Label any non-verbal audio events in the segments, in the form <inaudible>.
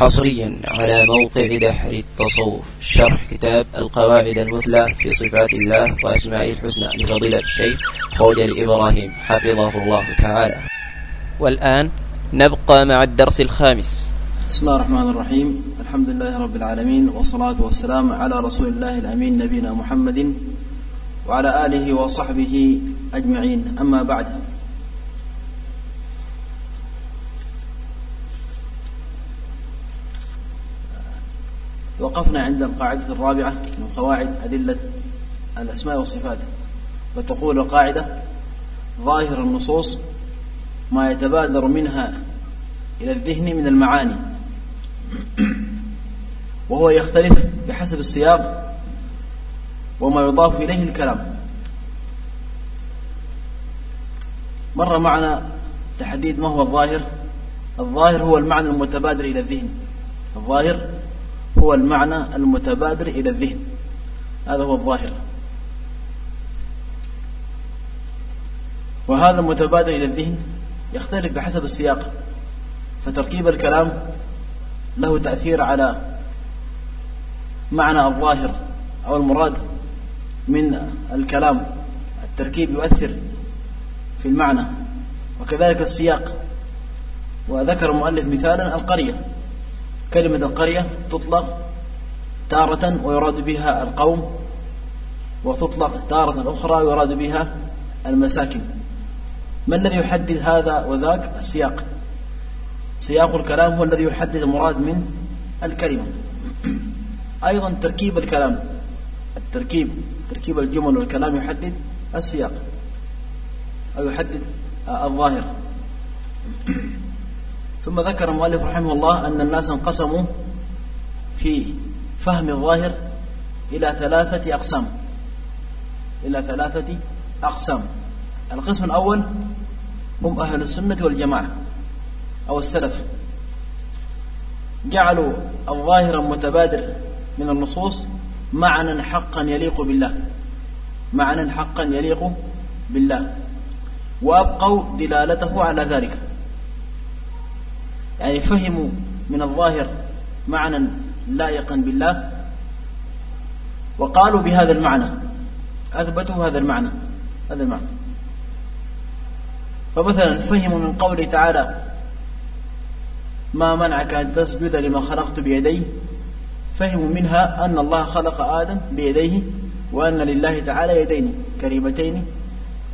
حصريا على موقع دحر التصوف. شرح كتاب القواعد المثلى في صفات الله وأسمائه الحسنى لفضيلة الشيخ خوجل إبراهيم حفظه الله تعالى. والآن نبقى مع الدرس الخامس. بسم الله الرحمن الرحيم. الحمد لله رب العالمين والصلاة والسلام على رسول الله الأمين نبينا محمد وعلى آله وصحبه أجمعين. أما بعد وقفنا عند القاعدة الرابعة من قواعد أدلة الأسماء والصفات فتقول القاعدة ظاهر النصوص ما يتبادر منها إلى الذهن من المعاني وهو يختلف بحسب السياق وما يضاف إليه الكلام. مر معنا تحديد ما هو الظاهر؟ الظاهر هو المعنى المتبادر إلى الذهن. الظاهر هو المعنى المتبادر إلى الذهن. هذا هو الظاهر. وهذا المتبادر إلى الذهن يختلف بحسب السياق. فتركيب الكلام له تأثير على معنى الظاهر أو المراد من الكلام. التركيب يؤثر في المعنى. وكذلك السياق. وذكر المؤلف مثالا القرية. كلمة القرية تطلق تارة ويراد بها القوم وتطلق تارة أخرى ويراد بها المساكن. ما الذي يحدد هذا وذاك؟ السياق. سياق الكلام هو الذي يحدد المراد من الكلمة. أيضا تركيب الكلام. التركيب تركيب الجمل والكلام يحدد السياق أو يحدد الظاهر. ثم ذكر المؤلف رحمه الله أن الناس انقسموا في فهم الظاهر إلى ثلاثة أقسام. إلى ثلاثة أقسام. القسم الأول هم أهل السنة والجماعة أو السلف. جعلوا الظاهر المتبادر من النصوص معنى حقا يليق بالله. معنى حقا يليق بالله. وأبقوا دلالته على ذلك. يعني فهموا من الظاهر معنى لائقا بالله وقالوا بهذا المعنى أثبتوا هذا المعنى هذا المعنى. فمثلا فهموا من قوله تعالى ما منعك أن تسجد لما خلقت بيدي فهموا منها أن الله خلق آدم بيديه وأن لله تعالى يدين كريمتين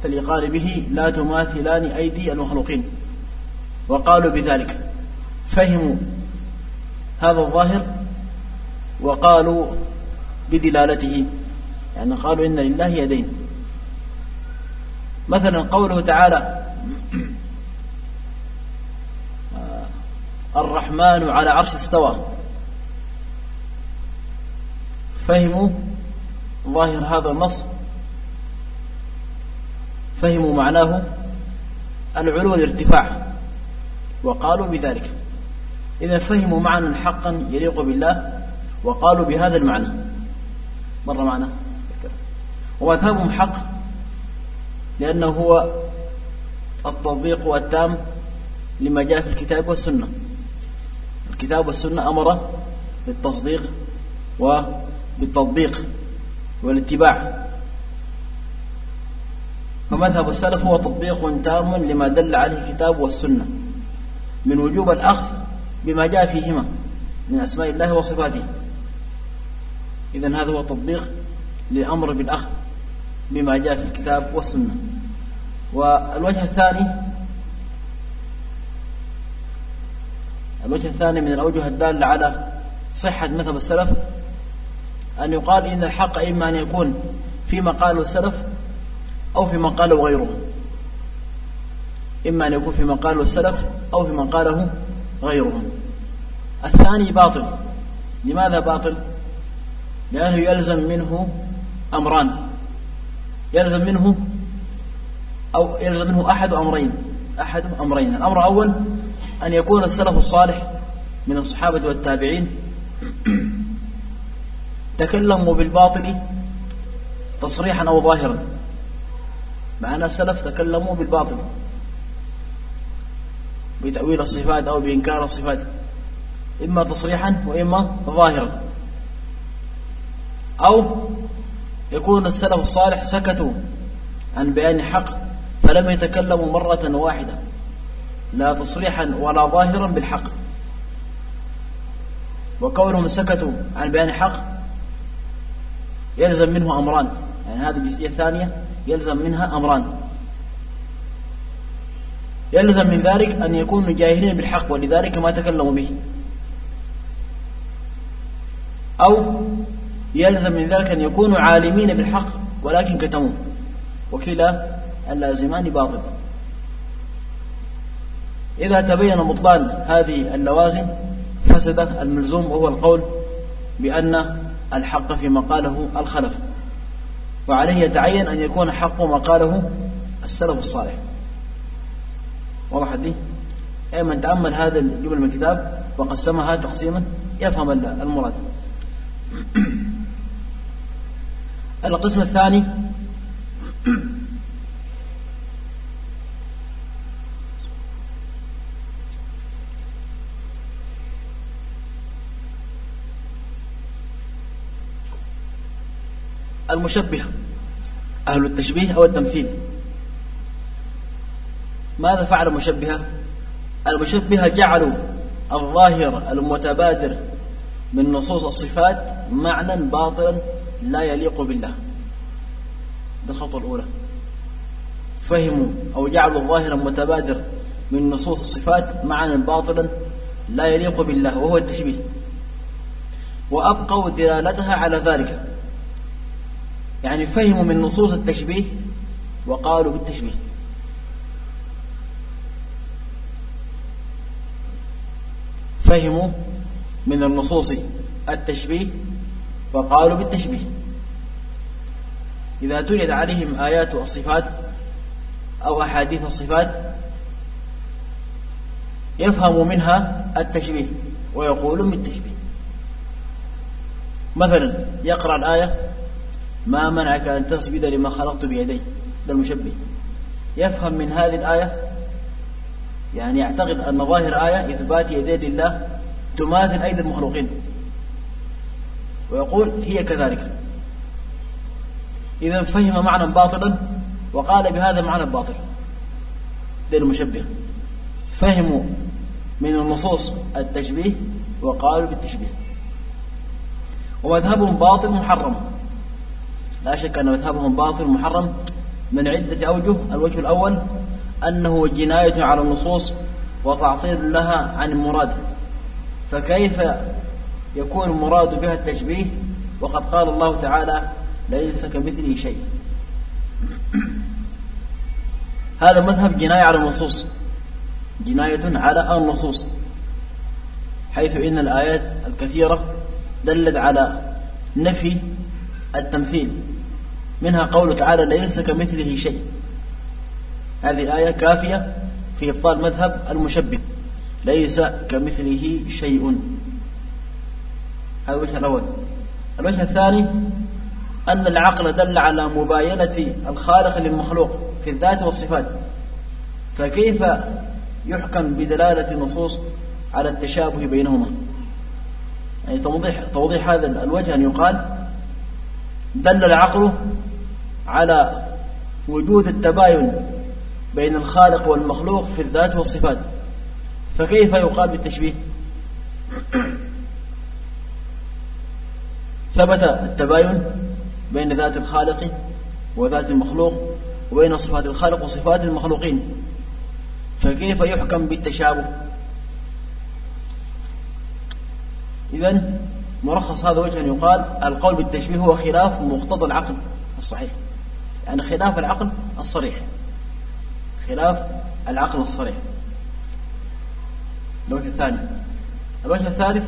تليقان به لا تماثلان أيدي المخلوقين. وقالوا بذلك. فهموا هذا الظاهر وقالوا بدلالته يعني قالوا إن لله يدين. مثلا قوله تعالى الرحمن على عرش استوى. فهموا ظاهر هذا النص. فهموا معناه العلو والارتفاع. وقالوا بذلك. إذا فهموا معنى حقا يليق بالله وقالوا بهذا المعنى. مر معنا؟ ومذهبهم حق لأنه هو التطبيق التام لما جاء في الكتاب والسنة. الكتاب والسنة أمر بالتصديق وبالتطبيق والاتباع. فمذهب السلف هو تطبيق تام لما دل عليه الكتاب والسنة. من وجوب الأخذ بما جاء فيهما من أسماء الله وصفاته. إذا هذا هو تطبيق للأمر بالأخذ بما جاء في الكتاب والسنة. والوجه الثاني الوجه الثاني من الأوجه الدالة على صحة مذهب السلف أن يقال إن الحق إما أن يكون فيما قاله السلف أو فيما قاله غيره. إما أن يكون فيما قاله السلف أو فيما قاله غيرهم. الثاني باطل. لماذا باطل؟ لأنه يلزم منه أمران. يلزم منه أو يلزم منه أحد أمرين. أحد أمرين. الأمر الأول أن يكون السلف الصالح من الصحابة والتابعين. <clears throat> تكلموا بالباطل تصريحا أو ظاهرا. معنا السلف تكلموا بالباطل. بتأويل الصفات أو بإنكار الصفات إما تصريحا وإما ظاهرا. أو يكون السلف الصالح سكتوا عن بيان حق فلم يتكلموا مرة واحدة لا تصريحا ولا ظاهرا بالحق. وكونهم سكتوا عن بيان حق يلزم منه أمران يعني هذه الجزئية الثانية يلزم منها أمران. يلزم من ذلك أن يكونوا جاهلين بالحق ولذلك ما تكلموا به. أو يلزم من ذلك أن يكونوا عالمين بالحق ولكن كتموه وكلا اللازمان باطل. إذا تبين بطلان هذه اللوازم فسد الملزوم وهو القول بأن الحق فيما قاله الخلف. وعليه يتعين أن يكون حق ما قاله السلف الصالح. واضح دي أي من تأمل هذا الجمل من الكتاب وقسمها تقسيما يفهم المراد. <clears throat> القسم الثاني <clears throat> المشبهة أهل التشبيه أو التمثيل. ماذا فعل المشبهة المشبهة جعلوا الظاهر المتبادر من نصوص الصفات معنى باطلا لا يليق بالله. دي الخطوة الأولى. فهموا أو جعلوا الظاهر المتبادر من نصوص الصفات معنى باطلا لا يليق بالله وهو التشبيه. وأبقوا دلالتها على ذلك. يعني فهموا من نصوص التشبيه وقالوا بالتشبيه. فهموا من النصوص التشبيه وقالوا بالتشبيه. إذا تريد عليهم آيات الصفات أو أحاديث الصفات يفهموا منها التشبيه ويقولون بالتشبيه. مثلا يقرأ الآية ما منعك أن تسجد لما خلقت بيدي؟ ده المشبه. يفهم من هذه الآية يعني يعتقد أن ظاهر آية إثبات يدي لله تماثل أيدي المخلوقين. ويقول هي كذلك. إذا فهم معنى باطلا وقال بهذا معنى باطل. ده المشبه فهموا من النصوص التشبيه وقالوا بالتشبيه. ومذهبهم باطل محرم. لا شك أن مذهبهم باطل محرم من عدة أوجه. الوجه الأول أنه جناية على النصوص وتعطيل لها عن المراد. فكيف يكون المراد بها التشبيه؟ وقد قال الله تعالى ليس كمثله شيء. هذا مذهب جناية على النصوص. جناية على النصوص. حيث إن الآيات الكثيرة دلت على نفي التمثيل. منها قوله تعالى ليس كمثله شيء. هذه الآية كافية في إبطال مذهب المشبه ليس كمثله شيء. هذا الوجه الأول. الوجه الثاني أن العقل دل على مباينة الخالق للمخلوق في الذات والصفات. فكيف يحكم بدلالة النصوص على التشابه بينهما؟ يعني توضيح, توضيح هذا الوجه أن يقال دل العقل على وجود التباين بين الخالق والمخلوق في الذات والصفات. فكيف يقال بالتشبيه؟ ثبت التباين بين ذات الخالق وذات المخلوق وبين صفات الخالق وصفات المخلوقين. فكيف يحكم بالتشابه؟ إذا ملخص هذا وجه أن يقال القول بالتشبيه هو خلاف مقتضى العقل الصحيح. يعني خلاف العقل الصريح. خلاف العقل الصريح. الوجه الثاني. الوجه الثالث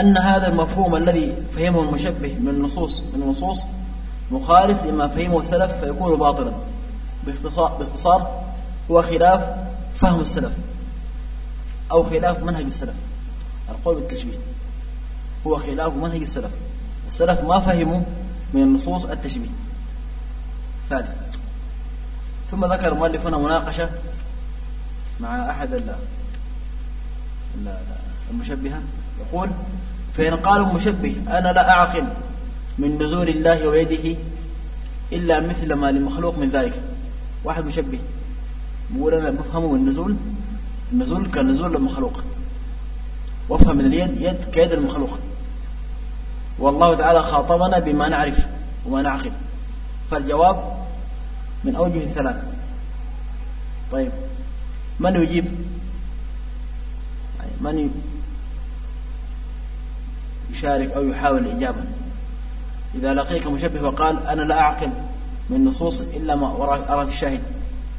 أن هذا المفهوم الذي فهمه المشبه من النصوص من النصوص مخالف لما فهمه السلف فيكون باطلا. باختصار, هو خلاف فهم السلف أو خلاف منهج السلف. القول بالتشبيه. هو خلاف منهج السلف. السلف ما فهموا من النصوص التشبيه. ثالث ثم ذكر المؤلف هنا مناقشة مع أحد المشبهة يقول فإن قالوا مشبه أنا لا أعقل من نزول الله ويده إلا مثل ما لمخلوق من ذلك. واحد مشبه. بقول أنا بفهمه النزول النزول كنزول المخلوق. وأفهم من اليد يد كيد المخلوق. والله تعالى خاطبنا بما نعرف وما نعقل. فالجواب من أوجه ثلاث. طيب من يجيب؟ يعني من يشارك أو يحاول الإجابة إذا لقيك مشبه وقال أنا لا أعقل من نصوص إلا ما أرى في الشاهد.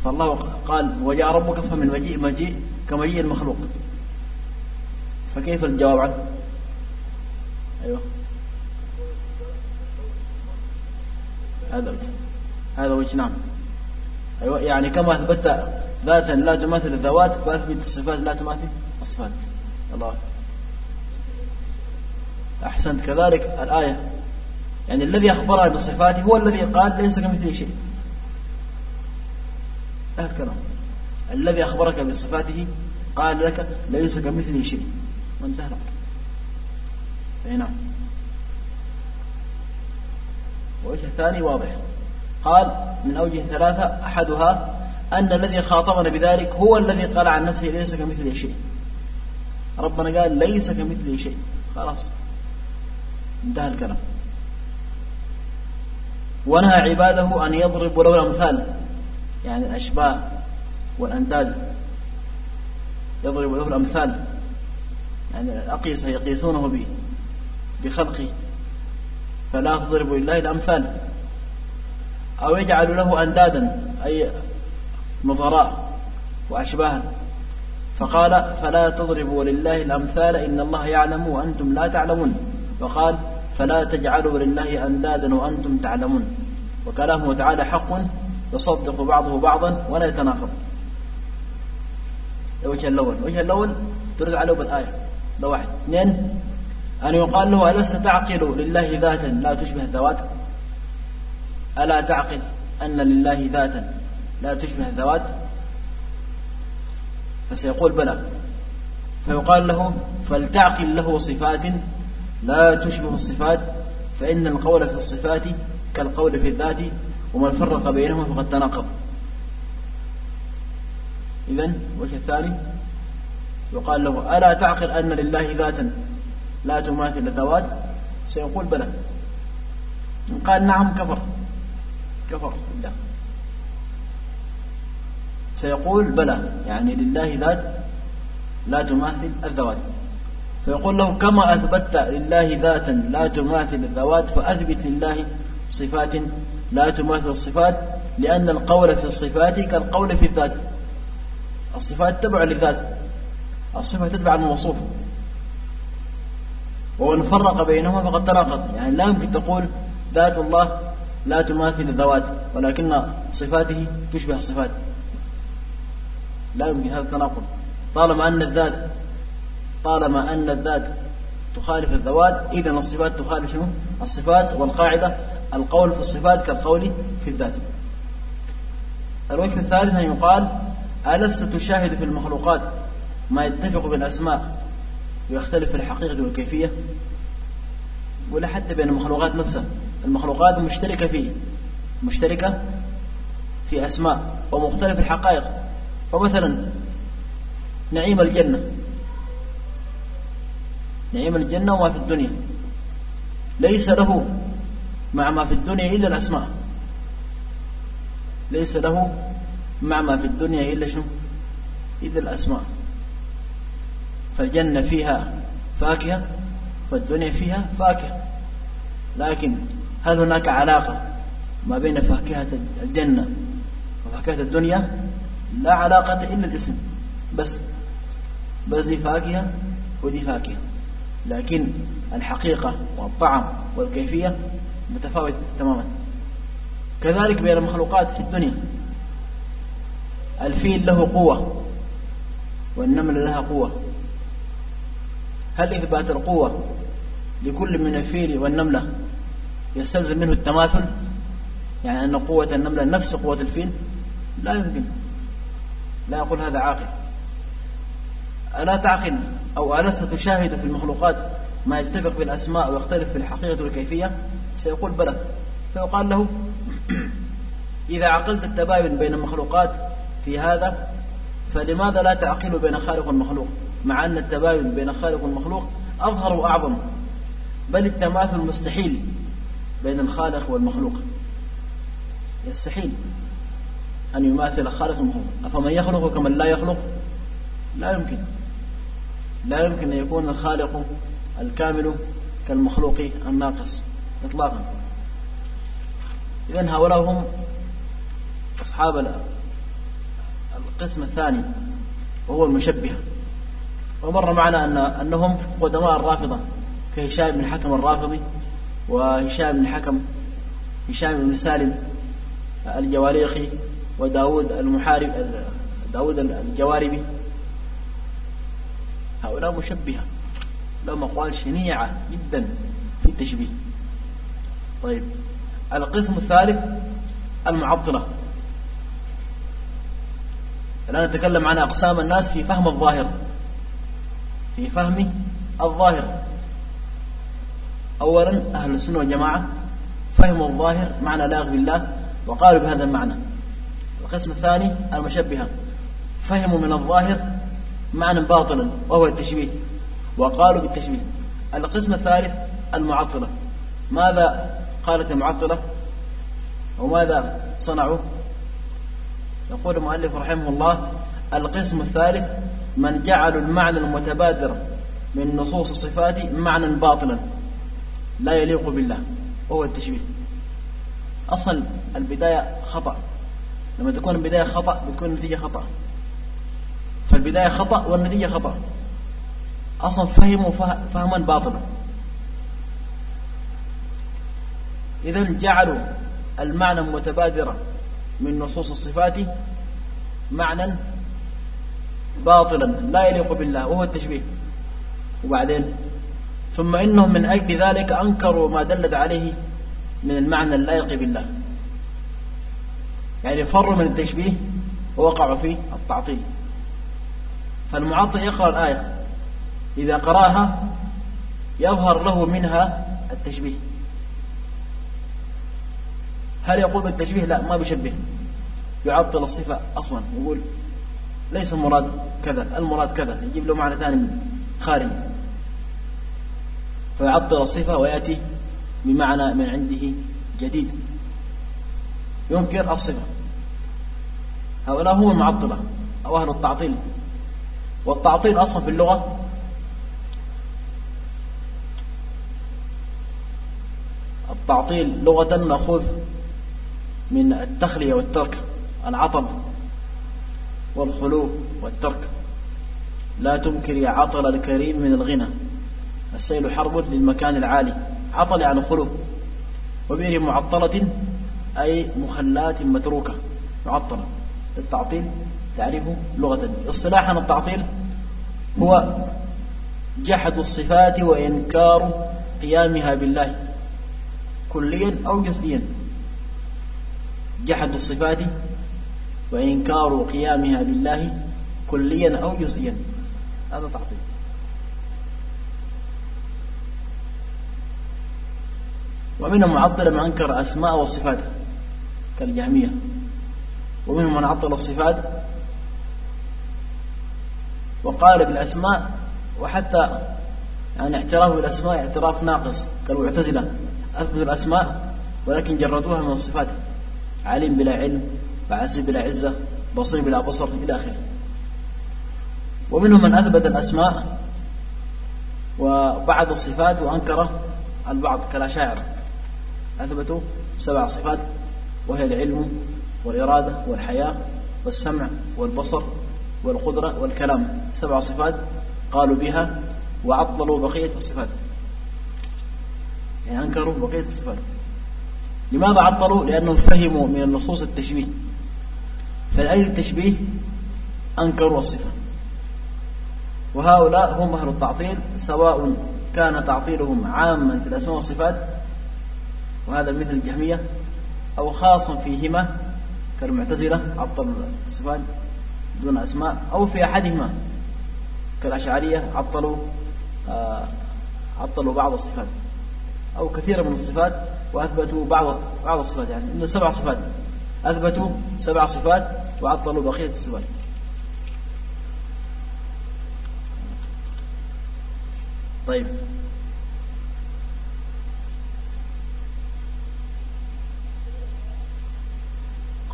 فالله قال وجاء ربك فمن مجيء مجيء كمجيء المخلوق. فكيف الجواب عنه أيوه. هذا وجه هذا وجه نعم. أيوة يعني كما أثبت ذاتا لا تماثل الذوات فأثبت صفات لا تماثل الصفات. الله. أحسنت كذلك الآية. يعني الذي أخبرنا بصفاته هو الذي قال ليس كمثله شيء. هذا الكلام الذي أخبرك بصفاته قال لك ليس كمثله شيء. وانتهى الأمر نعم. وجه ثاني واضح. قال من أوجه ثلاثة أحدها أن الذي خاطبنا بذلك هو الذي قال عن نفسه ليس كمثله شيء. ربنا قال ليس كمثله شيء. خلاص. انتهى الكلام. ونهى عباده أن يضربوا له الأمثال يعني الأشباه والأنداد. يضرب له الأمثال يعني الأقيسة يقيسونه بخلقه. فلا تضربوا لله الأمثال. أو يجعل له أندادا أي نظراء وأشباها. فقال فلا تضربوا لله الأمثال إن الله يعلم وأنتم لا تعلمون. وقال فلا تجعلوا لله أندادا وأنتم تعلمون. وكلامه تعالى حق يصدق بعضه بعضا ولا يتناقض. الوجه الأول. الوجه الأول ترد عليه بالآية. ده واحد. اثنين أن يقال له ألست تعقل لله ذاتا؟ لا تشبه الذوات. ألا تعقل أن لله ذاتا لا تشبه الذوات؟ فسيقول بلى. فيقال له فلتعقل له صفات لا تشبه الصفات فإن القول في الصفات كالقول في الذات ومن فرق بينهما فقد تناقض. إذن وجه الثاني يقال له ألا تعقل أن لله ذاتا لا تماثل الذوات؟ سيقول بلى. إن قال نعم كفر. كفر. بالله سيقول بلى يعني لله ذات لا تماثل الذوات. فيقول له كما أثبتت لله ذاتا لا تماثل الذوات فأثبت لله صفات لا تماثل الصفات لأن القول في الصفات كالقول في الذات. الصفات تبع للذات. الصفة تتبع الموصوف. ومن فرق بينهما فقد تناقض يعني لا يمكن تقول ذات الله لا تماثل الذوات ولكن صفاته تشبه الصفات. لا يمكن هذا التناقض. طالما أن الذات طالما أن الذات تخالف الذوات إذا الصفات تخالف شنو؟ الصفات والقاعدة. القول في الصفات كالقول في الذات. الوجه الثالث أن يقال ألست تشاهد في المخلوقات ما يتفق بالأسماء ويختلف في الحقيقة والكيفية؟ ولا حتى بين المخلوقات نفسها المخلوقات مشتركة في مشتركة في أسماء ومختلف الحقائق. فمثلا نعيم الجنة نعيم الجنة وما في الدنيا. ليس له مع ما في الدنيا إلا الأسماء. ليس له مع ما في الدنيا إلا شنو؟ إلا الأسماء. فالجنة فيها فاكهة والدنيا فيها فاكهة. لكن هل هناك علاقة ما بين فاكهة الجنة وفاكهة الدنيا لا علاقة إلا الاسم بس بس دي فاكهة ودي فاكهة. لكن الحقيقة والطعم والكيفية متفاوتة تماما. كذلك بين المخلوقات في الدنيا. الفيل له قوة والنمل لها قوة. هل إثبات القوة لكل من الفيل والنملة يستلزم منه التماثل يعني أن قوة النملة نفس قوة الفيل لا يمكن. لا يقول هذا عاقل. ألا تعقل أو ألست تشاهد في المخلوقات ما يتفق في الأسماء ويختلف في الحقيقة والكيفية؟ سيقول بلى. فيقال له إذا عقلت التباين بين المخلوقات في هذا فلماذا لا تعقل بين خالق والمخلوق مع أن التباين بين خالق والمخلوق أظهر وأعظم. بل التماثل مستحيل. بين الخالق والمخلوق. يستحيل أن يماثل خالق المخلوق أفمن يخلق كمن لا يخلق؟ لا يمكن. لا يمكن أن يكون الخالق الكامل كالمخلوق الناقص إطلاقا. إذن هؤلاء هم أصحاب القسم الثاني وهو المشبهة. ومر معنا أن أنهم قدماء الرافضة كهشام بن حكم الرافضي وهشام بن حكم هشام بن سالم الجواريخي وداود المحارب داود الجواربي. هؤلاء مشبهة لهم أقوال شنيعة جدا في التشبيه. طيب القسم الثالث المعطلة. الآن نتكلم عن أقسام الناس في فهم الظاهر في فهم الظاهر. أولا أهل السنة والجماعة فهموا الظاهر معنى لا بالله وقالوا بهذا المعنى. القسم الثاني المشبهة فهموا من الظاهر معنى باطلا وهو التشبيه وقالوا بالتشبيه. القسم الثالث المعطلة. ماذا قالت المعطلة؟ وماذا صنعوا؟ يقول المؤلف رحمه الله القسم الثالث من جعلوا المعنى المتبادر من نصوص الصفات معنى باطلا. لا يليق بالله وهو التشبيه. أصل البداية خطأ. لما تكون البداية خطأ بتكون النتيجة خطأ. فالبداية خطأ والنتيجة خطأ. أصلا فهموا فهما باطلا. إذا جعلوا المعنى المتبادر من نصوص الصفات معنى باطلا لا يليق بالله وهو التشبيه. وبعدين ثم إنهم من أجل ذلك أنكروا ما دلت عليه من المعنى اللائق بالله. يعني فروا من التشبيه ووقعوا في التعطيل. فالمعطل يقرأ الآية. إذا قرأها يظهر له منها التشبيه. هل يقول بالتشبيه؟ لا ما بيشبه. يعطل الصفة أصلا يقول ليس المراد كذا المراد كذا يجيب له معنى ثاني خارجي. فيعطل الصفة ويأتي بمعنى من عنده جديد. ينكر الصفة. هؤلاء هم المعطلة أو أهل التعطيل. والتعطيل أصلا في اللغة التعطيل لغة مأخوذ من التخلية والترك العطل والخلو والترك. لا تنكر يا عطل الكريم من الغنى. السيل حرب للمكان العالي عطل يعني خلو. وبئر معطلة أي مخلات متروكة معطلة. التعطيل تعريفه لغة. اصطلاحا التعطيل هو جحد الصفات وإنكار قيامها بالله كليا أو جزئيا. جحد الصفات وإنكار قيامها بالله كليا أو جزئيا. هذا تعطيل. ومن المعطل من أنكر أسماء وصفات كالجهمية. ومنهم من عطل الصفات وقال بالأسماء وحتى يعني اعتراف بالأسماء اعتراف ناقص كالمعتزلة. أثبتوا الأسماء ولكن جردوها من الصفات. عليم بلا علم وعز بلا عزة بصير بلا بصر إلى آخره. ومنهم من أثبت الأسماء وبعض الصفات وأنكر البعض كالأشاعرة. أثبتوا سبع صفات وهي العلم والإرادة والحياة والسمع والبصر والقدرة والكلام. سبع صفات قالوا بها وعطلوا بقية الصفات. يعني أنكروا بقية الصفات. لماذا عطلوا؟ لأنهم فهموا من النصوص التشبيه. فلأجل التشبيه أنكروا الصفة. وهؤلاء هم أهل التعطيل سواء كان تعطيلهم عاما في الأسماء والصفات وهذا مثل الجهمية أو خاصا فيهما كالمعتزلة عطل الصفات دون أسماء أو في أحدهما كالأشعرية عطلوا آه، عطلوا بعض الصفات أو كثير من الصفات وأثبتوا بعض بعض الصفات يعني إنه سبع صفات أثبتوا سبع صفات وعطلوا بقية الصفات. طيب.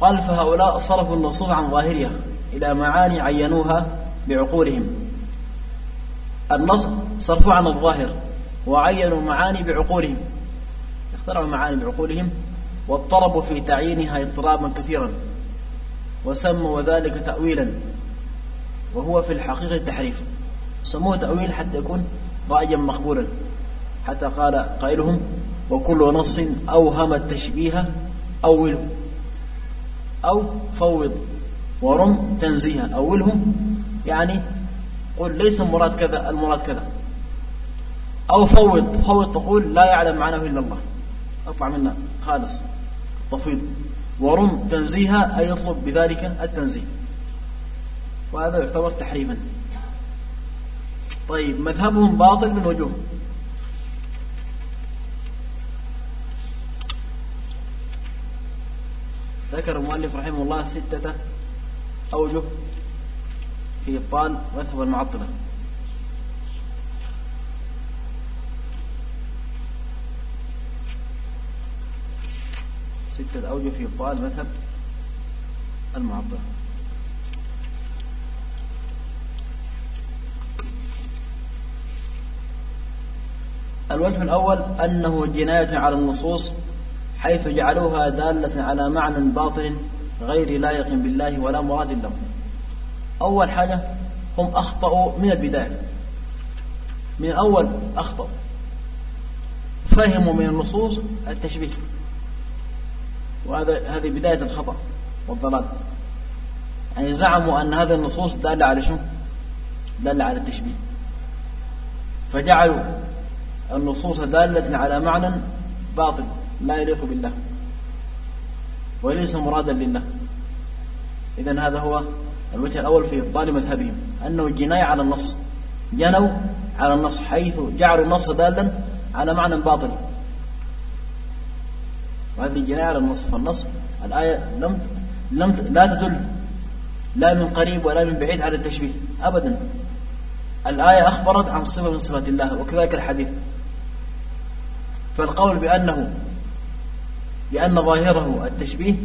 قال فهؤلاء صرفوا النصوص عن ظاهرها إلى معاني عينوها بعقولهم. النص صرفوا عن الظاهر وعينوا معاني بعقولهم. اخترعوا معاني بعقولهم واضطربوا في تعيينها اضطرابا كثيرا. وسموا ذلك تأويلا. وهو في الحقيقة تحريف. سموه تأويل حتى يكون رأيا مقبولا. حتى قال قائلهم وكل نص أوهم التشبيه أوله. أو فوض ورم تنزيها. أولهم يعني قل ليس المراد كذا المراد كذا. أو فوض فوض تقول لا يعلم معناه إلا الله. أطلع منا. خالص. تفويض. ورم تنزيها أي يطلب بذلك التنزيه. وهذا يعتبر تحريفا طيب مذهبهم باطل من وجوه. ذكر المؤلف رحمه الله ستة أوجه في إبطال مذهب المعطلة. ستة أوجه في إبطال مذهب المعطلة. الوجه الأول أنه جناية على النصوص حيث جعلوها دالة على معنى باطل غير لائق بالله ولا مراد له أول حاجة هم أخطأوا من البداية. من الأول أخطأوا. فهموا من النصوص التشبيه. وهذا هذه بداية الخطأ والضلال. يعني زعموا أن هذه النصوص دالة على شو دالة على التشبيه. فجعلوا النصوص دالة على معنى باطل لا يليق بالله. وليس مرادا لله. إذا هذا هو الوجه الأول في إبطال مذهبهم. أنه جناية على النص. جنوا على النص حيث جعلوا النص دالا على معنى باطل. وهذه جناية على النص. فالنص الآية لم لم لا تدل. لا من قريب ولا من بعيد على التشبيه. أبدا. الآية أخبرت عن صفة من صفات الله وكذلك الحديث. فالقول بأنه لأن ظاهره التشبيه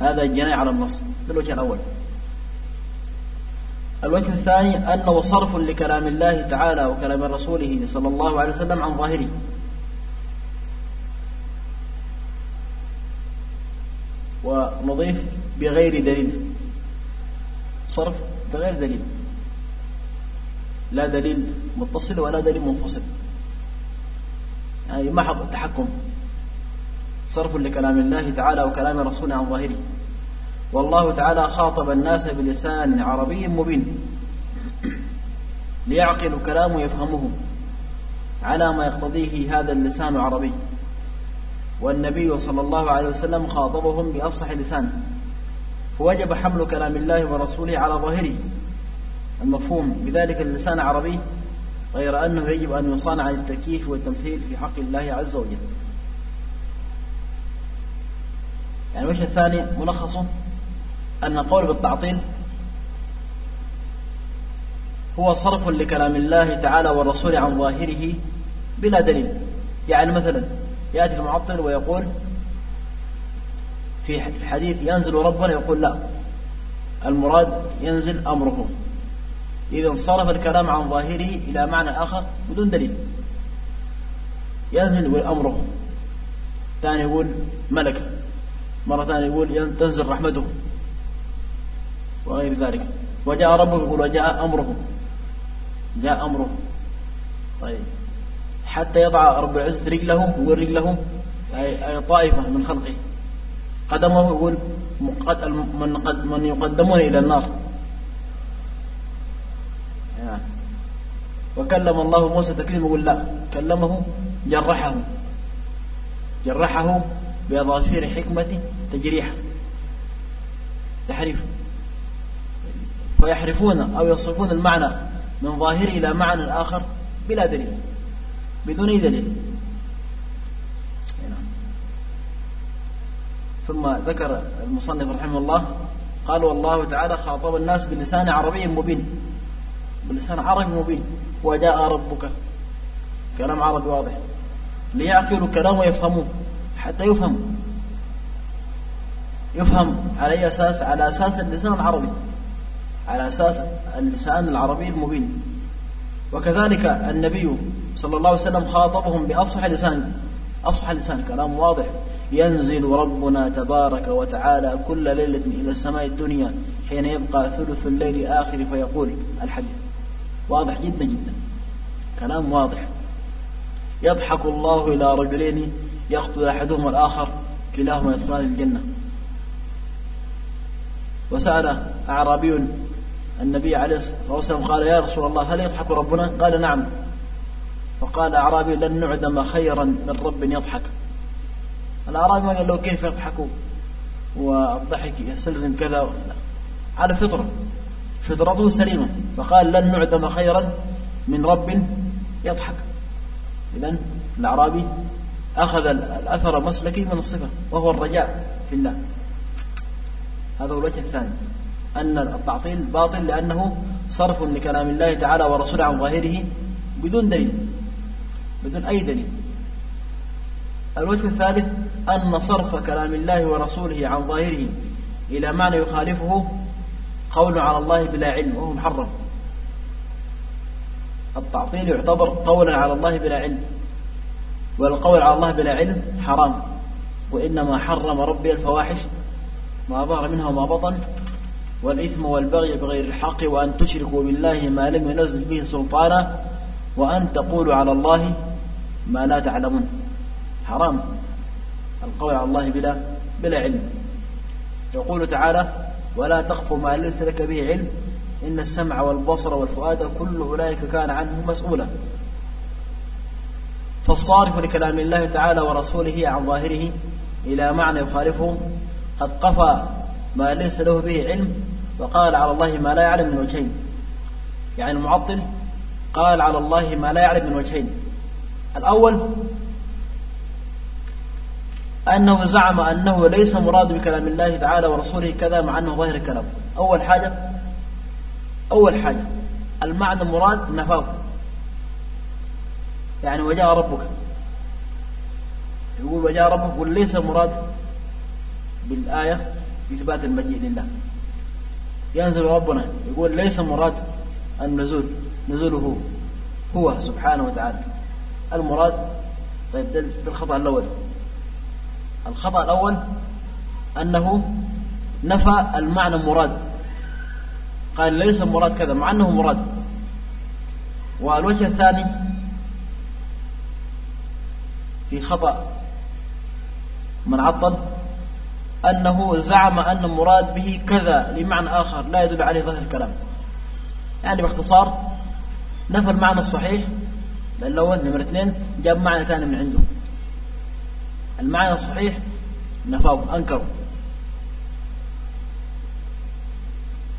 هذا جناية على النص. هذا الوجه الأول. الوجه الثاني أنه صرف لكلام الله تعالى وكلام رسوله صلى الله عليه وسلم عن ظاهره. ونضيف بغير دليل. صرف بغير دليل. لا دليل متصل ولا دليل منفصل. يعني محض تحكم صرف لكلام الله تعالى وكلام رسوله عن ظاهره. والله تعالى خاطب الناس بلسان عربي مبين. ليعقلوا كلامه يفهمه على ما يقتضيه هذا اللسان العربي. والنبي صلى الله عليه وسلم خاطبهم بأفصح لسان. فوجب حمل كلام الله ورسوله على ظاهره. المفهوم بذلك اللسان العربي غير أنه يجب أن يصان عن التكييف والتمثيل في حق الله عز وجل. يعني الوجه الثاني ملخصه أن القول بالتعطيل هو صرف لكلام الله تعالى والرسول عن ظاهره بلا دليل. يعني مثلا يأتي المعطل ويقول في الحديث ينزل ربنا يقول لا المراد ينزل أمره. إذا صرف الكلام عن ظاهره إلى معنى آخر بدون دليل. ينزل أمره. ثاني يقول ملك مرة ثانية يقول تنزل رحمته وغير ذلك. وجاء ربك يقول وجاء أمره. جاء أمره. طيب. حتى يضع رب العزة رجله يقول رجله أي طائفة من خلقه. قدمه يقول من من يقدمون إلى النار. يعني. وكلم الله موسى تكليما يقول لا. كلمه جرحه. جرحه بأظافير حكمة تجريحا تحريف. فيحرفون أو يصفون المعنى من ظاهره إلى معنى آخر بلا دليل بدون أي دليل. ثم ذكر المصنف رحمه الله قال والله تعالى خاطب الناس بلسان عربي مبين. بلسان عربي مبين. وجاء ربك. كلام عربي واضح. ليعقلوا كلام ويفهموه حتى يفهم يفهم على أي أساس؟ على أساس اللسان العربي. على أساس اللسان العربي المبين. وكذلك النبي صلى الله عليه وسلم خاطبهم بأفصح لسان. أفصح لسان كلام واضح. ينزل ربنا تبارك وتعالى كل ليلة إلى السماء الدنيا حين يبقى ثلث الليل آخر فيقول الحديث. واضح جدا جدا. كلام واضح. يضحك الله إلى رجلين يقتل أحدهما الآخر كلاهما يدخلان الجنة. وسأل أعرابي النبي عليه الصلاة والسلام قال يا رسول الله هل يضحك ربنا؟ قال نعم. فقال أعرابي لن نعدم خيرا من رب يضحك. الأعرابي ما قال له كيف يضحك والضحك يستلزم كذا على فطرة فطرته سليمة فقال لن نعدم خيرا من رب يضحك. إذا الأعرابي أخذ الأثر مسلكي من الصفة وهو الرجاء في الله. هذا هو الوجه الثاني. أن التعطيل باطل لأنه صرف لكلام الله تعالى ورسوله عن ظاهره بدون دليل بدون أي دليل. الوجه الثالث أن صرف كلام الله ورسوله عن ظاهره إلى معنى يخالفه قول على الله بلا علم وهو محرم. التعطيل يعتبر قولا على الله بلا علم والقول على الله بلا علم حرام وإنما حرم ربي الفواحش ما ظهر منها وما بطن والإثم والبغي بغير الحق وأن تشركوا بالله ما لم ينزل به سلطانا وأن تقولوا على الله ما لا تعلمون. حرام. القول على الله بلا بلا علم. يقول تعالى ولا تقف ما ليس لك به علم إن السمع والبصر والفؤاد كل أولئك كان عنه مسؤولا. فالصارف لكلام الله تعالى ورسوله عن ظاهره إلى معنى يخالفه قد قفى ما ليس له به علم وقال على الله ما لا يعلم من وجهين. يعني المعطل قال على الله ما لا يعلم من وجهين. الأول أنه زعم أنه ليس مراد بكلام الله تعالى ورسوله كذا مع أنه ظاهر الكلام. أول حاجة أول حاجة المعنى المراد نفاه يعني وجاء ربك. يقول وجاء ربك يقول ليس مراد بالآية إثبات المجيء لله. ينزل ربنا يقول ليس مراد النزول نزوله هو سبحانه وتعالى. المراد طيب ده الخطأ الأول. الخطأ الأول أنه نفى المعنى المراد قال ليس مراد كذا مع أنه مراد. والوجه الثاني في خطأ من عطل أنه زعم أن المراد به كذا لمعنى آخر لا يدل عليه ظاهر الكلام. يعني باختصار نفى المعنى الصحيح الأول نمرة اثنين جاب معنى ثاني من عنده. المعنى الصحيح نفاه أنكروا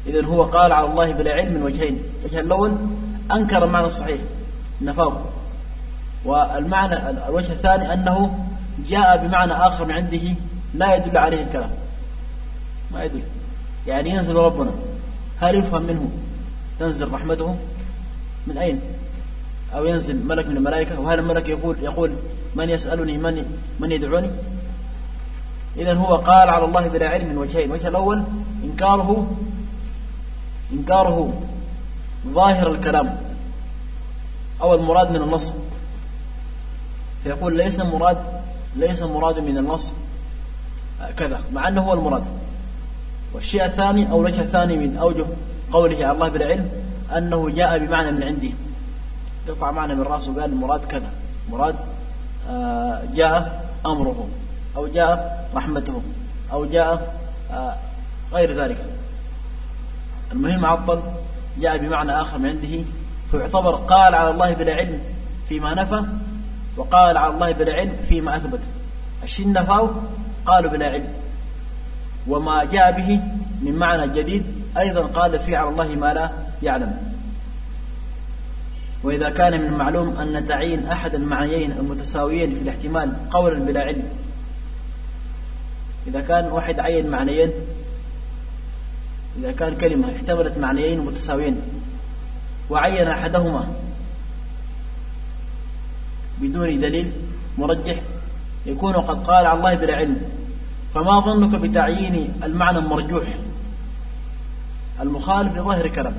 إذا هو قال على الله بلا علم من وجهين الوجه الأول أنكر المعنى الصحيح نفاه. والمعنى الوجه الثاني أنه جاء بمعنى آخر من عنده لا يدل عليه الكلام. ما يدل. يعني ينزل ربنا. هل يفهم منه تنزل رحمته؟ من أين؟ أو ينزل ملك من الملائكة؟ وهل الملك يقول يقول من يسألني؟ من من يدعوني؟ إذا هو قال على الله بلا علم من وجهين. الوجه الأول إنكاره إنكاره ظاهر الكلام. أو المراد من النص. فيقول ليس مراد ليس مراد من النص. كذا مع أنه هو المراد. والشيء الثاني أو الوجه الثاني من أوجه قوله على الله بالعلم أنه جاء بمعنى من عنده. قطع معنى من رأسه قال المراد كذا. مراد آه، جاء أمره أو جاء رحمته أو جاء آه، غير ذلك. المهم عطل جاء بمعنى آخر من عنده فيعتبر قال على الله بلا علم فيما نفى وقال على الله بلا علم فيما أثبت. الشيء نفاه قالوا بلا علم. وما جاء به من معنى جديد أيضا قال فيه على الله ما لا يعلم. وإذا كان من المعلوم أن تعيين أحد المعنيين المتساويين في الاحتمال قولا بلا علم. إذا كان واحد عين معنيين إذا كان كلمة احتملت معنيين متساويين وعين أحدهما بدون دليل مرجح يكون قد قال على الله بلا علم. فما ظنك بتعيين المعنى المرجوح؟ المخالف لظاهر الكلام.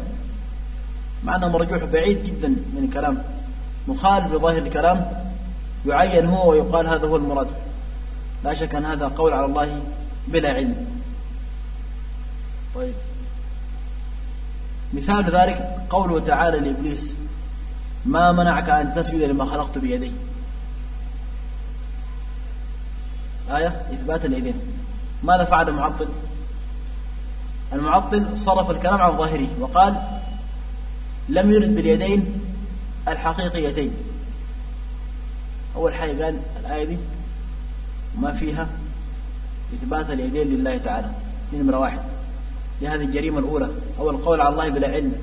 معنى مرجوح بعيد جدا من الكلام. مخالف لظاهر الكلام يعين هو ويقال هذا هو المراد. لا شك أن هذا قول على الله بلا علم. طيب. مثال ذلك قوله تعالى لإبليس ما منعك أن تسجد لما خلقت بيدي؟ آية إثبات اليدين ماذا فعل المعطل؟ المعطل صرف الكلام عن ظاهره وقال لم يرد باليدين الحقيقيتين. أول حاجة قال الآية دي ما فيها إثبات اليدين لله تعالى. دي نمرة واحد. لهذه الجريمة الأولى. أو القول على الله بلا علم.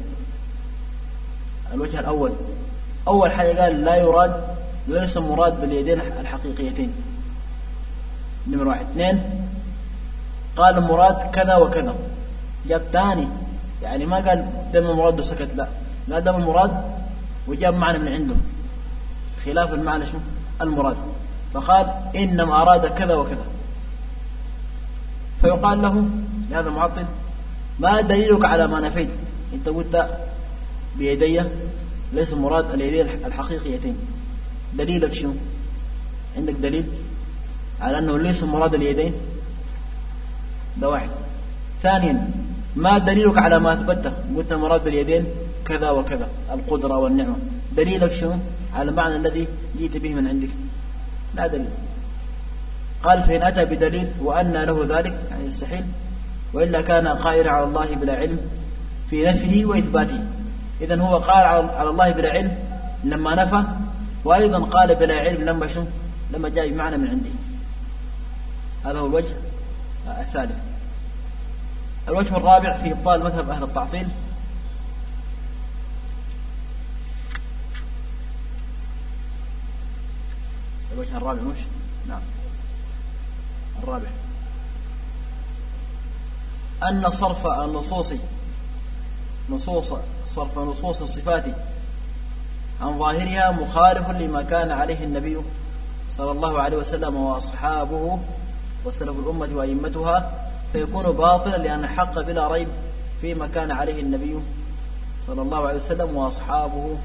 الوجه الأول. أول حاجة قال لا يراد ليس مراد باليدين الحقيقيتين. نمرة واحد. اثنين قال المراد كذا وكذا. جاب ثاني يعني ما قال دم المراد وسكت لا. قال دم المراد وجاب معنى من عنده. خلاف المعنى شو المراد. فقال إنما أراد كذا وكذا. فيقال له لهذا المعطل ما دليلك على ما نفيت؟ أنت قلت بيدي ليس مراد اليدين الحقيقيتين. دليلك شنو؟ عندك دليل؟ على أنه ليس مراد اليدين. ده واحد. ثانيا ما دليلك على ما أثبته؟ قلت مراد باليدين كذا وكذا القدرة والنعمة. دليلك شنو؟ على المعنى الذي جئت به من عندك. لا دليل. قال فإن أتى بدليل وأن له ذلك يعني يستحيل وإلا كان قائلا على الله بلا علم في نفيه وإثباته. إذا هو قال على الله بلا علم لما نفى وأيضا قال بلا علم لما شو لما جاء بمعنى من عنده. هذا هو الوجه الثالث. الوجه الرابع في إبطال مذهب أهل التعطيل. الوجه الرابع مش؟ نعم. الرابع. أن صرف النصوص نصوص صرف نصوص الصفات عن ظاهرها مخالف لما كان عليه النبي صلى الله عليه وسلم وأصحابه وسلف الأمة وأئمتها فيكون باطلا لأن حق بلا ريب فيما كان عليه النبي صلى الله عليه وسلم وأصحابه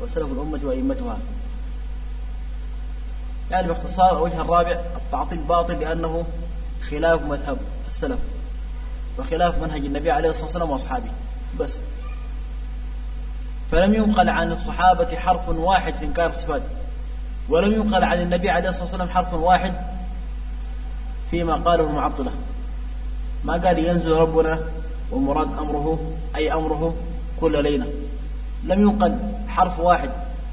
وسلف الأمة وأئمتها. يعني باختصار الوجه الرابع التعطيل باطل لأنه خلاف مذهب السلف وخلاف منهج النبي عليه الصلاة والسلام وأصحابه. بس. فلم ينقل عن الصحابة حرف واحد في إنكار الصفات ولم ينقل عن النبي عليه الصلاة والسلام حرف واحد فيما قاله المعطلة ما قال ينزل ربنا والمراد أمره أي أمره كل ليلة. لم ينقل حرف واحد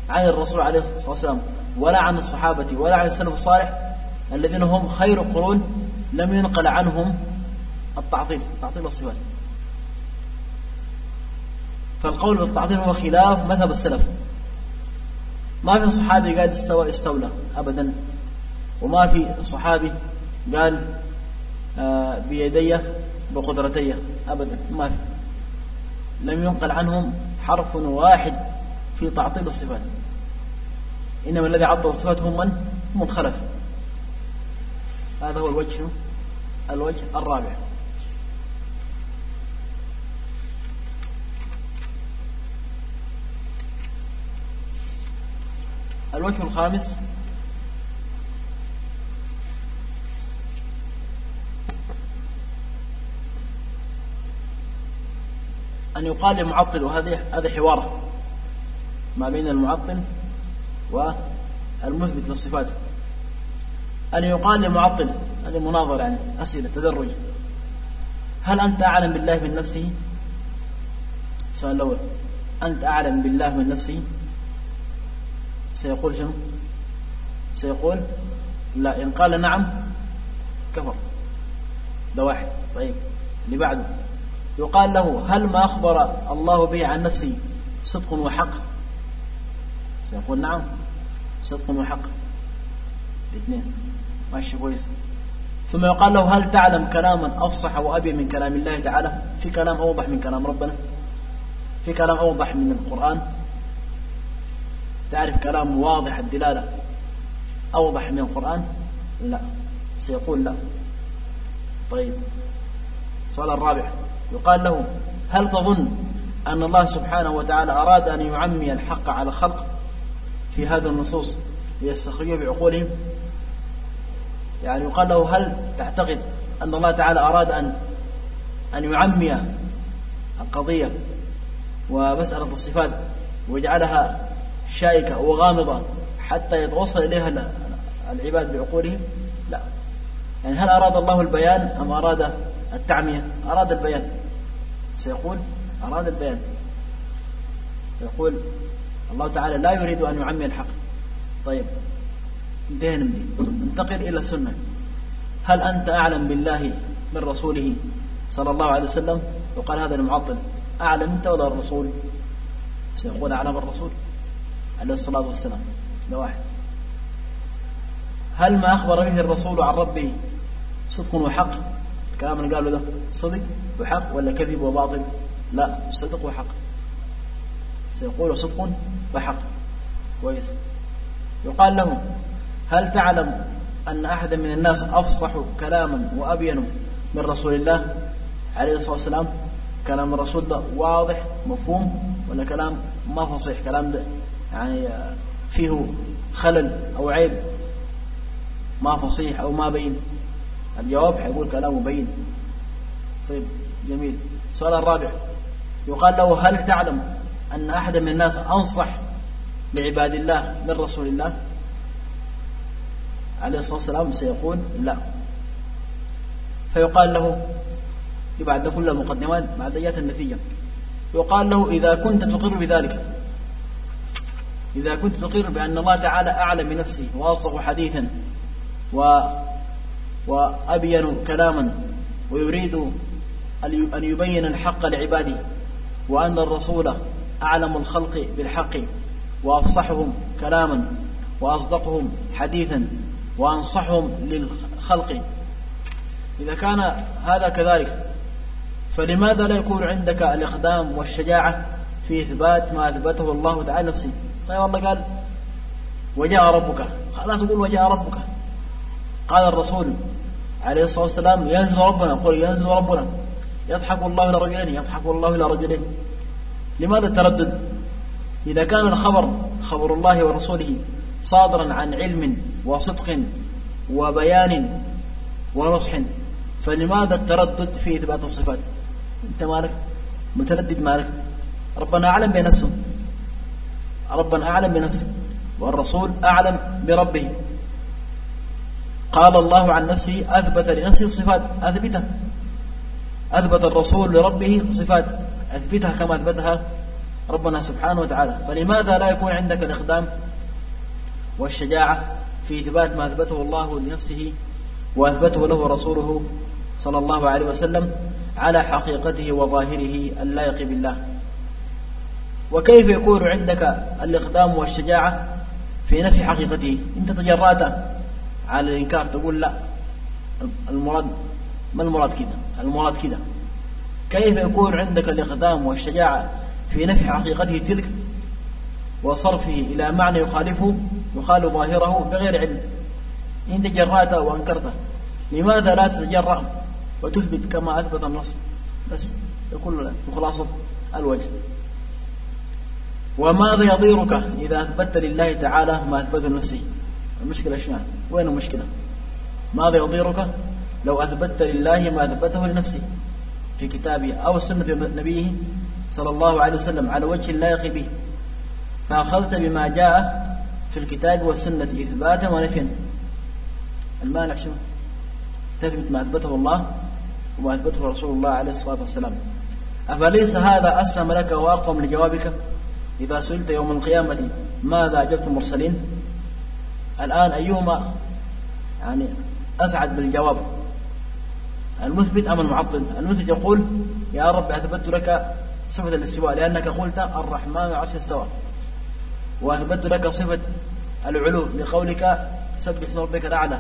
عن الرسول عليه الصلاة والسلام ولا عن الصحابة ولا عن السلف الصالح الذين هم خير القرون لم ينقل عنهم التعطيل تعطيل الصفات. فالقول بالتعطيل هو خلاف مذهب السلف. ما في صحابي قال استوى استولى أبدا وما في صحابي قال بيدي بقدرتي أبدا ما في لم ينقل عنهم حرف واحد في تعطيل الصفات إنما الذي عطل الصفات هم من؟ هم الخلف هذا هو الوجه الوجه الرابع الوجه الخامس أن يقال للمعطل وهذا هذا حوار ما بين المعطل والمثبت للصفات. أن يقال لمعطل هذه مناظرة يعني أسئلة تدرج. هل أنت أعلم بالله من نفسه؟ السؤال الأول. أنت أعلم بالله من نفسه؟ سيقول شنو؟ سيقول لا إن قال نعم كفر. ده واحد. طيب اللي بعده. يقال له هل ما أخبر الله به عن نفسه صدق وحق؟ سيقول نعم صدق وحق. الاثنين. ماشي كويس. ثم يقال له هل تعلم كلاما أفصح وأبي من كلام الله تعالى؟ في كلام أوضح من كلام ربنا. في كلام أوضح من القرآن. تعرف كلام واضح الدلالة أوضح من القرآن؟ لا. سيقول لا. طيب. السؤال الرابع. يقال له هل تظن أن الله سبحانه وتعالى أراد أن يعمي الحق على الخلق في هذه النصوص ليستخرجوا بعقولهم؟ يعني يقال له هل تعتقد أن الله تعالى أراد أن أن يعمي القضية ومسألة الصفات ويجعلها شائكة وغامضة حتى يتوصل إليها العباد بعقولهم؟ لا. يعني هل أراد الله البيان أم أراد التعمية؟ أراد البيان. سيقول أراد البيان. يقول الله تعالى لا يريد أن يعمي الحق. طيب انتهينا من ننتقل إلى السنة. هل أنت أعلم بالله من رسوله صلى الله عليه وسلم؟ وقال هذا المعطل أعلم أنت ولا الرسول؟ سيقول أعلم الرسول عليه الصلاة والسلام. ده واحد. هل ما أخبر به الرسول عن ربه صدق وحق؟ الكلام اللي قاله ده صدق؟ وحق ولا كذب وباطل؟ لا صدق وحق سيقول صدق وحق. كويس. يقال له هل تعلم أن أحدا من الناس أفصح كلاما وأبين من رسول الله عليه الصلاة والسلام؟ كلام الرسول ده واضح مفهوم ولا كلام ما فصيح؟ كلام ده يعني فيه خلل أو عيب. ما فصيح أو ما بين. الجواب حيقول كلامه بين. طيب. جميل. السؤال الرابع. يقال له هل تعلم أن أحدا من الناس أنصح لعباد الله من رسول الله؟ عليه الصلاة والسلام سيقول لا. فيقال له بعد كل المقدمات بعد جاءت النتيجة. يقال له إذا كنت تقر بذلك إذا كنت تقر بأن الله تعالى أعلم بنفسه وأصدق حديثا و وأبين كلاما ويريد أن يبين الحق لعباده وأن الرسول أعلم الخلق بالحق وأفصحهم كلاما وأصدقهم حديثا وأنصحهم للخلق. إذا كان هذا كذلك فلماذا لا يكون عندك الإقدام والشجاعة في إثبات ما أثبته الله تعالى نفسه طيب الله قال وجاء ربك. لا تقول وجاء ربك. قال الرسول عليه الصلاة والسلام ينزل ربنا. قل ينزل ربنا. يضحك الله إلى رجلين يضحك الله إلى رجلين. لماذا التردد؟ إذا كان الخبر خبر الله ورسوله صادرا عن علم وصدق وبيان ونصح فلماذا التردد في إثبات الصفات؟ أنت مالك؟ متردد مالك. ربنا أعلم بنفسه. ربنا أعلم بنفسه. والرسول أعلم بربه. قال الله عن نفسه أثبت لنفسه الصفات أثبتها أثبت الرسول لربه صفات أثبتها كما أثبتها ربنا سبحانه وتعالى. فلماذا لا يكون عندك الإقدام والشجاعة في إثبات ما أثبته الله لنفسه وأثبته له رسوله صلى الله عليه وسلم على حقيقته وظاهره اللائق بالله؟ وكيف يكون عندك الإقدام والشجاعة في نفي حقيقته؟ أنت تجرأت على الإنكار تقول لا المراد ما المراد كده؟ المراد كده. كيف يكون عندك الإقدام والشجاعة في نفي حقيقته تلك وصرفه إلى معنى يخالفه يخالف ظاهره بغير علم؟ إن تجرأت وأنكرته لماذا لا تتجرأ وتثبت كما أثبت النص؟ بس يقول خلاصة الوجه. وماذا يضيرك إذا أثبت لله تعالى ما أثبته لنفسه المشكلة شنو؟ وين المشكلة؟ ماذا يضيرك؟ لو أثبت لله ما أثبته لنفسه في كتابه أو سنة نبيه صلى الله عليه وسلم على وجه اللائق به. فأخذت بما جاء في الكتاب والسنة إثباتا ونفيا. المانع شنو؟ تثبت ما أثبته الله وما أثبته رسول الله عليه الصلاة والسلام. أفليس هذا أسلم لك وأقوم لجوابك؟ إذا سئلت يوم القيامة ماذا أجبت المرسلين؟ الآن أيهما يعني أسعد بالجواب. المثبت أم المعطل؟ المثبت يقول يا رب أثبت لك صفة الاستواء لأنك قلت الرحمن العرش استوى. وأثبت لك صفة العلو لقولك سبح اسم ربك الأعلى.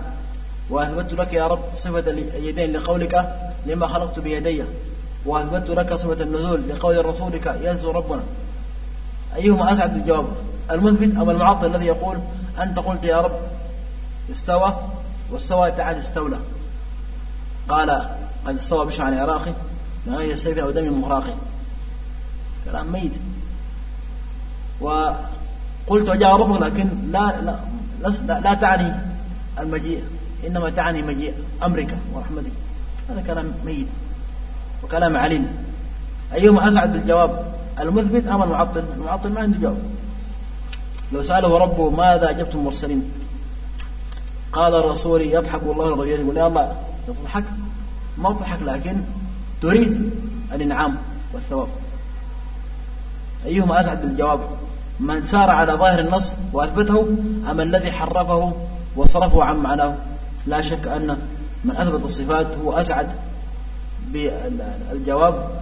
وأثبت لك يا رب صفة اليدين لقولك لما خلقت بيدي. وأثبت لك صفة النزول لقول رسولك ينزل ربنا. أيهما أسعد الجواب؟ المثبت أو المعطل الذي يقول أنت قلت يا رب استوى واستوى تعالى استولى. قال قد استوى بشر عن العراقي. من غير سيف أو دم مغراقي كلام ميت. وقلت وجاء ربك لكن لا لا, لا, لا تعني المجيء. إنما تعني مجيء أمريكا ورحمته هذا كلام ميت وكلام عليل أيهما أسعد بالجواب؟ المثبت أم المعطل؟ المعطل ما عنده جواب. لو سأله ربه ماذا أجبتم المرسلين قال الرسول يضحك والله يرضى يقول يا الله تضحك ما تضحك لكن تريد الإنعام والثواب. أيهما أسعد بالجواب؟ من سار على ظاهر النص وأثبته أم الذي حرفه وصرفه عن معناه؟ لا شك أن من أثبت الصفات هو أسعد بالجواب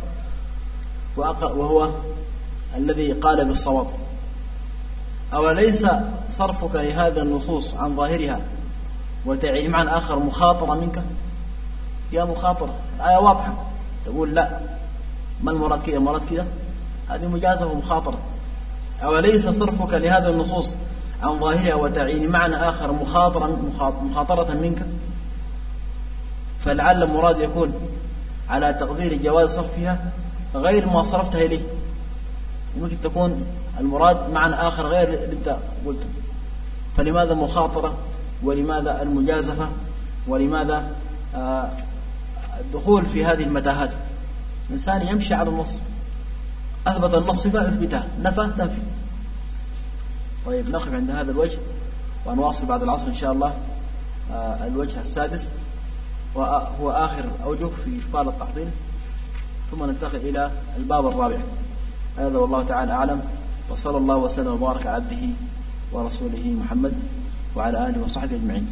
وهو الذي قال بالصواب. أوليس صرفك لهذا النصوص عن ظاهرها وتعين معنى آخر مخاطرة منك؟ يا مخاطرة الآية واضحة. تقول لا. ما المراد كذا المراد كذا هذه مجازة ومخاطرة أوليس صرفك لهذا النصوص عن ظاهرها وتعيين معنى آخر مخاطرا مخاطرة منك؟ فلعل المراد يكون على تقدير جواز صرفها غير ما صرفتها إليه ممكن تكون المراد معنى آخر غير اللي أنت قلته. فلماذا مخاطرة؟ ولماذا المجازفة؟ ولماذا آه، الدخول في هذه المتاهات. الإنسان يمشي على النص. أثبت النص صفة اثبتها نفى تنفي. طيب نقف عند هذا الوجه ونواصل بعد العصر إن شاء الله. آه، الوجه السادس. وهو آخر أوجه في إبطال التعطيل ثم ننتقل إلى الباب الرابع. هذا والله تعالى أعلم. وصلى الله وسلم وبارك على عبده ورسوله محمد وعلى آله وصحبه أجمعين.